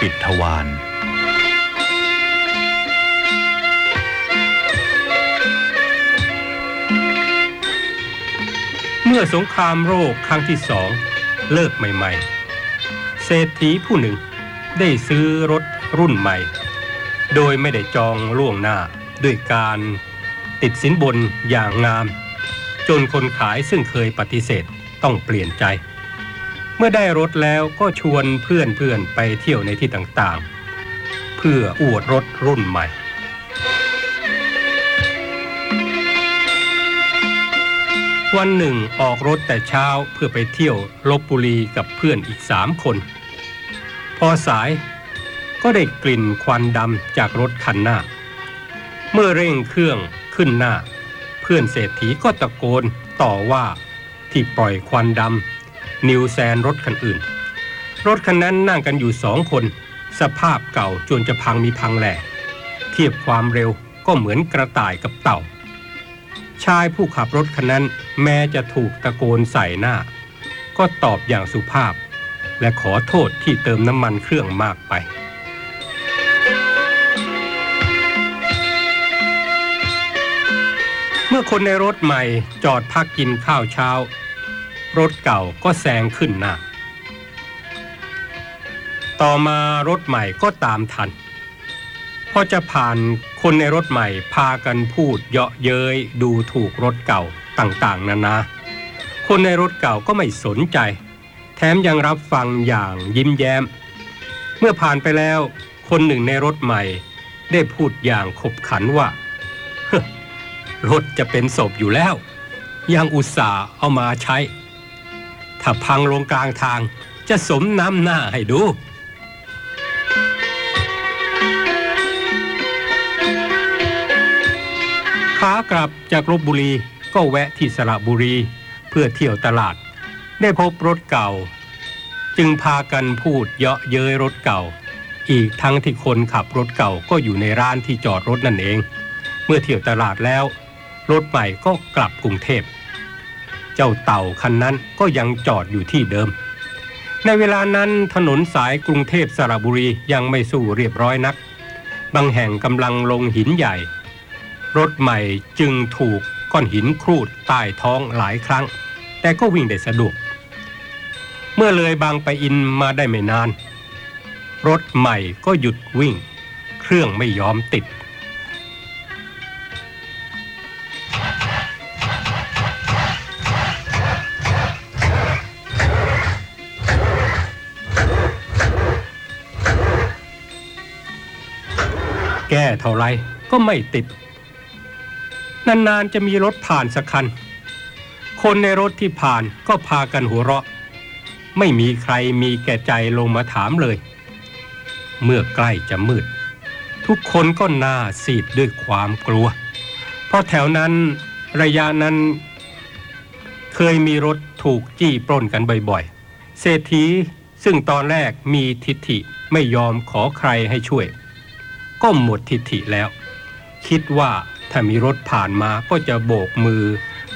ปิดทวารเมื่อสงครามโรคครั้งที่สองเลิกใหม่ ๆ เศรษฐีผู้หนึ่งได้ซื้อรถรุ่นใหม่ โดยไม่ได้จองล่วงหน้าด้วยการติดสินบนอย่างงาม จนคนขายซึ่งเคยปฏิเสธต้องเปลี่ยนใจ เมื่อได้รถแล้วก็ชวนเพื่อนๆไปเที่ยวในที่ต่างๆ เพื่ออวดรถรุ่นใหม่วันหนึ่งออกรถแต่เช้าเพื่อไปเที่ยวลบบุรีกับเพื่อนอีกสามคน พอสายก็ได้กลิ่นควันดำจากรถคันหน้า เมื่อเร่งเครื่องขึ้นหน้า เพื่อนเศรษฐีก็ตะโกนต่อว่าที่ปล่อยควันดำ นิวแซนรถคันอื่น รถคันนั้นนั่งกันอยู่สองคน สภาพเก่าจนจะพังมีพังแหล่เทียบความเร็วก็เหมือนกระต่ายกับเต่า ชายผู้ขับรถคันนั้นแม้จะถูกตะโกนใส่หน้า ก็ตอบอย่างสุภาพ และขอโทษที่เติมน้ำมันเครื่องมากไปเมื่อคนในรถใหม่จอดพักกินข้าวเช้า รถเก่าก็แซงขึ้นหน้า ต่อมารถใหม่ก็ตามทัน พอจะผ่านคนในรถใหม่พากันพูดเยาะเย้ยดูถูกรถเก่าต่างๆนานา คนในรถเก่าก็ไม่สนใจ แถมยังรับฟังอย่างยิ้มแย้ม เมื่อผ่านไปแล้ว คนหนึ่งในรถใหม่ ได้พูดอย่างขบขันว่ารถจะเป็นศพอยู่แล้ว ยังอุตส่าห์เอามาใช้ ถ้าพังลงกลางทางจะสมน้ำหน้าให้ดู ขากลับจากลบบุรีก็แวะที่สระบุรีเพื่อเที่ยวตลาด ได้พบรถเก่า จึงพากันพูดเยาะเย้ยรถเก่า อีกทั้งที่คนขับรถเก่าก็อยู่ในร้านที่จอดรถนั่นเอง เมื่อเที่ยวตลาดแล้ว รถใหม่ก็กลับกรุงเทพ เจ้าเต่าคันนั้นก็ยังจอดอยู่ที่เดิม ในเวลานั้นถนนสายกรุงเทพสระบุรียังไม่สู้เรียบร้อยนัก บางแห่งกำลังลงหินใหญ่ รถใหม่จึงถูกก้อนหินครูดใต้ท้องหลายครั้ง แต่ก็วิ่งได้สะดวก เมื่อเลยบางไปอินมาได้ไม่นาน รถใหม่ก็หยุดวิ่ง เครื่องไม่ยอมติด แก้เท่าไรก็ไม่ติด นานๆจะมีรถผ่านสักคัน คนในรถที่ผ่านก็พากันหัวเราะ ไม่มีใครมีแก่ใจลงมาถามเลย เมื่อใกล้จะมืด ทุกคนก็หน้าซีดด้วยความกลัว เพราะแถวนั้นระยะนั้น เคยมีรถถูกจี้ปล้นกันบ่อยๆ เศรษฐีซึ่งตอนแรกมีทิฐิไม่ยอมขอใครให้ช่วย ก็หมดทิฐิแล้ว คิดว่าถ้ามีรถผ่านมาก็จะโบกมือ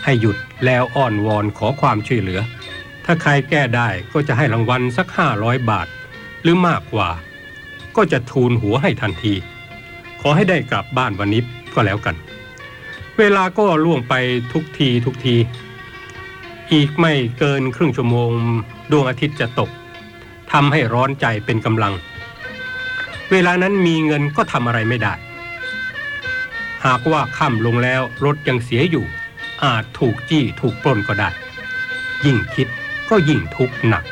ให้หยุดแล้วอ้อนวอนขอความช่วยเหลือ ถ้าใครแก้ได้ก็จะให้รางวัลสักห้าร้อยบาท หรือมากกว่า ก็จะทูลหัวให้ทันที ขอให้ได้กลับบ้านวันนี้ก็แล้วกัน เวลาก็ล่วงไปทุกทีทุกที อีกไม่เกินครึ่งชั่วโมงดวงอาทิตย์จะตกทำให้ร้อนใจเป็นกำลัง เวลานั้นมีเงินก็ทำอะไรไม่ได้ หากว่าค่ำลงแล้วรถยังเสียอยู่ อาจถูกจี้ถูกปล้นก็ได้ ยิ่งคิดก็ยิ่งทุกข์หนัก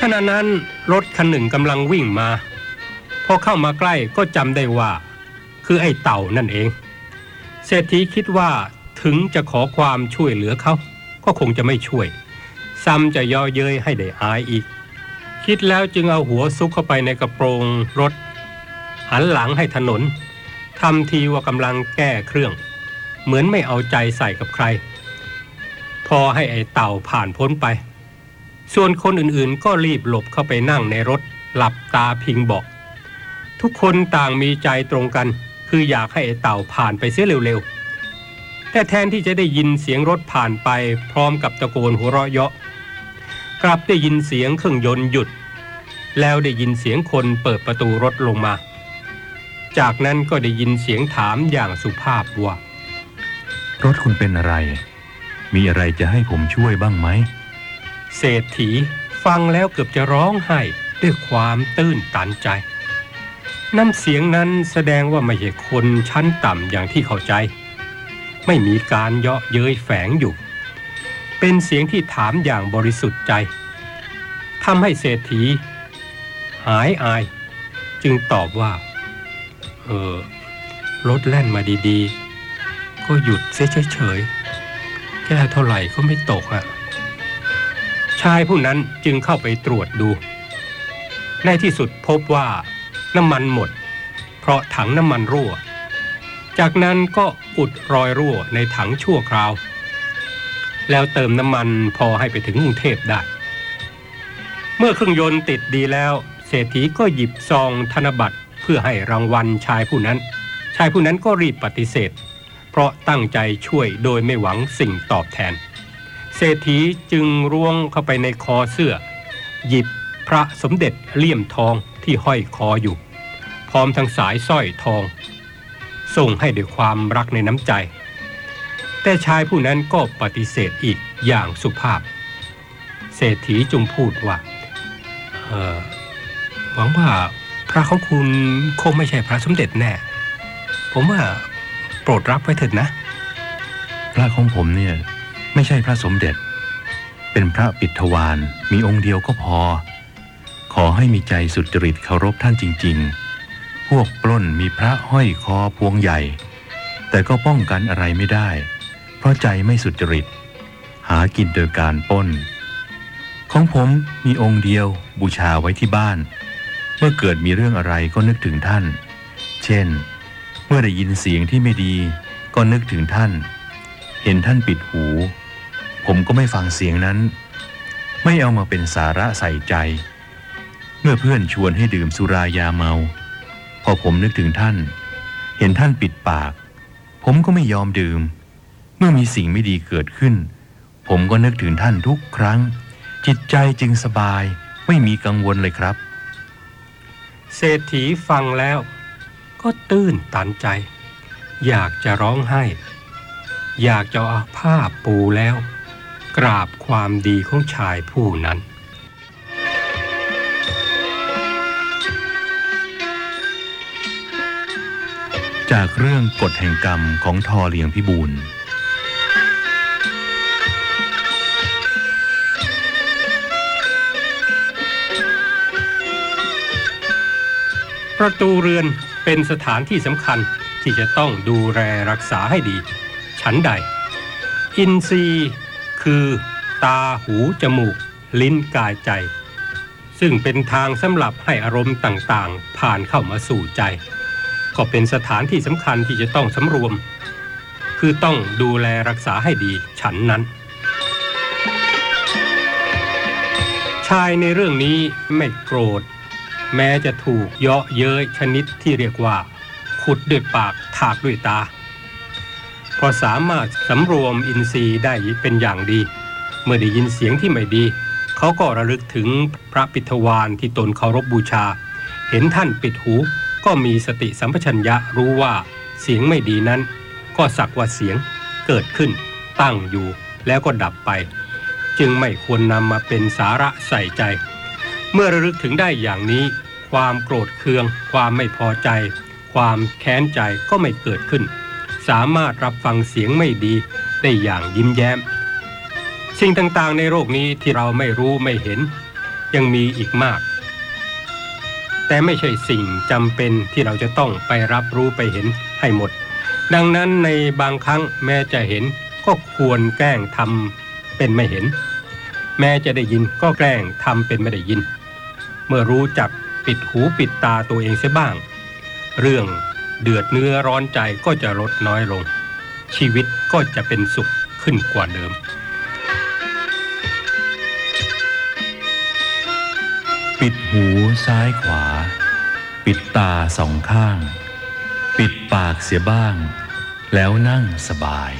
ขณะนั้นรถคันหนึ่งกำลังวิ่งมา พอเข้ามาใกล้ก็จำได้ว่า คือไอ้เต่านั่นเอง เศรษฐีคิดว่าถึงจะขอความช่วยเหลือเขา ก็คงจะไม่ช่วย ซ้ำจะย่อเย้ยให้ได้อายอีก คิดแล้วจึงเอาหัวซุกเข้าไปในกระโปรงรถ หันหลังให้ถนนทำทีว่ากำลังแก้เครื่อง เหมือนไม่เอาใจใส่กับใคร พอให้ไอ้เต่าผ่านพ้นไป ส่วนคนอื่นๆก็รีบหลบเข้าไปนั่งในรถ หลับตาพิงเบาะทุกคนต่างมีใจตรงกัน คืออยากให้ไอ้เต่าผ่านไปเสียเร็วๆ แต่แทนที่จะได้ยินเสียงรถผ่านไปพร้อมกับตะโกนหัวเราะเยาะ กลับได้ยินเสียงเครื่องยนต์หยุด แล้วได้ยินเสียงคนเปิดประตูรถลงมา จากนั้นก็ได้ยินเสียงถามอย่างสุภาพว่ารถคุณเป็นอะไร มีอะไรจะให้ผมช่วยบ้างไหม เศรษฐีฟังแล้วเกือบจะร้องไห้ด้วยความตื้นตันใจ น้ำเสียงนั้นแสดงว่าไม่ใช่คนชั้นต่ำอย่างที่เข้าใจ ไม่มีการเยาะเย้ยแฝงอยู่ เป็นเสียงที่ถามอย่างบริสุทธิ์ใจทำให้เศรษฐี หายอาย จึงตอบว่า เออรถแล่นมาดีๆ ก็หยุดเสียเฉยๆแก้เท่าไหร่ก็ไม่ตกอะชายผู้นั้นจึงเข้าไปตรวจดู ในที่สุดพบว่าน้ำมันหมด เพราะถังน้ำมันรั่ว จากนั้นก็อุดรอยรั่วในถังชั่วคราว แล้วเติมน้ำมันพอให้ไปถึงกรุงเทพได้ เมื่อเครื่องยนต์ติดดีแล้ว เศรษฐีก็หยิบซองธนบัตรเพื่อให้รางวัลชายผู้นั้น ชายผู้นั้นก็รีบปฏิเสธ เพราะตั้งใจช่วยโดยไม่หวังสิ่งตอบแทน เศรษฐีจึงร่วงเข้าไปในคอเสื้อ หยิบพระสมเด็จเลี่ยมทองที่ห้อยคออยู่ พร้อมทั้งสายสร้อยทอง ส่งให้ด้วยความรักในน้ำใจ แต่ชายผู้นั้นก็ปฏิเสธอีกอย่างสุภาพ เศรษฐีจึงพูดว่าหวังว่าพระของคุณคงไม่ใช่พระสมเด็จแน่ ผมว่าโปรดรับไว้เถิดนะ พระของผมเนี่ยไม่ใช่พระสมเด็จ เป็นพระปิฐวานมีองค์เดียวก็พอ ขอให้มีใจสุจริตเคารพท่านจริง ๆ พวกปล้นมีพระห้อยคอพวงใหญ่ แต่ก็ป้องกันอะไรไม่ได้ เพราะใจไม่สุจริต หากินโดยการปล้น ของผมมีองค์เดียวบูชาไว้ที่บ้าน เมื่อเกิดมีเรื่องอะไรก็นึกถึงท่าน เช่น เมื่อได้ยินเสียงที่ไม่ดีก็นึกถึงท่าน เห็นท่านปิดหู ผมก็ไม่ฟังเสียงนั้น ไม่เอามาเป็นสาระใส่ใจ เมื่อเพื่อนชวนให้ดื่มสุรายาเมา พอผมนึกถึงท่าน เห็นท่านปิดปาก ผมก็ไม่ยอมดื่ม เมื่อมีสิ่งไม่ดีเกิดขึ้น ผมก็นึกถึงท่านทุกครั้ง จิตใจจึงสบายไม่มีกังวลเลยครับ เศรษฐีฟังแล้ว ก็ตื้นตันใจ อยากจะร้องไห้ อยากจะเอาผ้าปูแล้ว กราบความดีของชายผู้นั้น จากเรื่องกฎแห่งกรรมของทอเลียงพิบูลประตูเรือนเป็นสถานที่สำคัญที่จะต้องดูแลรักษาให้ดี ฉันใด อินทรีย์คือตาหูจมูก ลิ้นกายใจ ซึ่งเป็นทางสำหรับให้อารมณ์ต่างๆ ผ่านเข้ามาสู่ใจ ก็เป็นสถานที่สำคัญที่จะต้องสำรวม คือต้องดูแลรักษาให้ดีฉันนั้น ชายในเรื่องนี้ไม่โกรธ แม้จะถูกเยาะเย้ยชนิดที่เรียกว่า ขุดด้วยปากถากด้วยตาพราะสามารถสำรวมอินทรีย์ได้เป็นอย่างดี เมื่อได้ยินเสียงที่ไม่ดี เขาก็ระลึกถึงพระปิฐวานที่ตนเคารพบบูชา เห็นท่านปิดหู ก็มีสติสัมปชัญญะรู้ว่าเสียงไม่ดีนั้น ก็สักว่าเสียงเกิดขึ้น ตั้งอยู่แล้วก็ดับไป จึงไม่ควรนำมาเป็นสาระใส่ใจ เมื่อระลึกถึงได้อย่างนี้ ความโกรธเคือง ความไม่พอใจ ความแค้นใจก็ไม่เกิดขึ้น สามารถรับฟังเสียงไม่ดีได้อย่างยิ้มแย้ม สิ่งต่างๆในโลกนี้ที่เราไม่รู้ไม่เห็น ยังมีอีกมาก แต่ไม่ใช่สิ่งจำเป็นที่เราจะต้องไปรับรู้ไปเห็นให้หมด ดังนั้นในบางครั้งแม้จะเห็นก็ควรแกล้งทำเป็นไม่เห็น แม้จะได้ยินก็แกล้งทำเป็นไม่ได้ยิน เมื่อรู้จักปิดหูปิดตาตัวเองเสียบ้าง เรื่องเดือดเนื้อร้อนใจก็จะลดน้อยลง ชีวิตก็จะเป็นสุขขึ้นกว่าเดิมปิดหูซ้ายขวา ปิดตาสองข้าง ปิดปากเสียบ้าง แล้วนั่งสบาย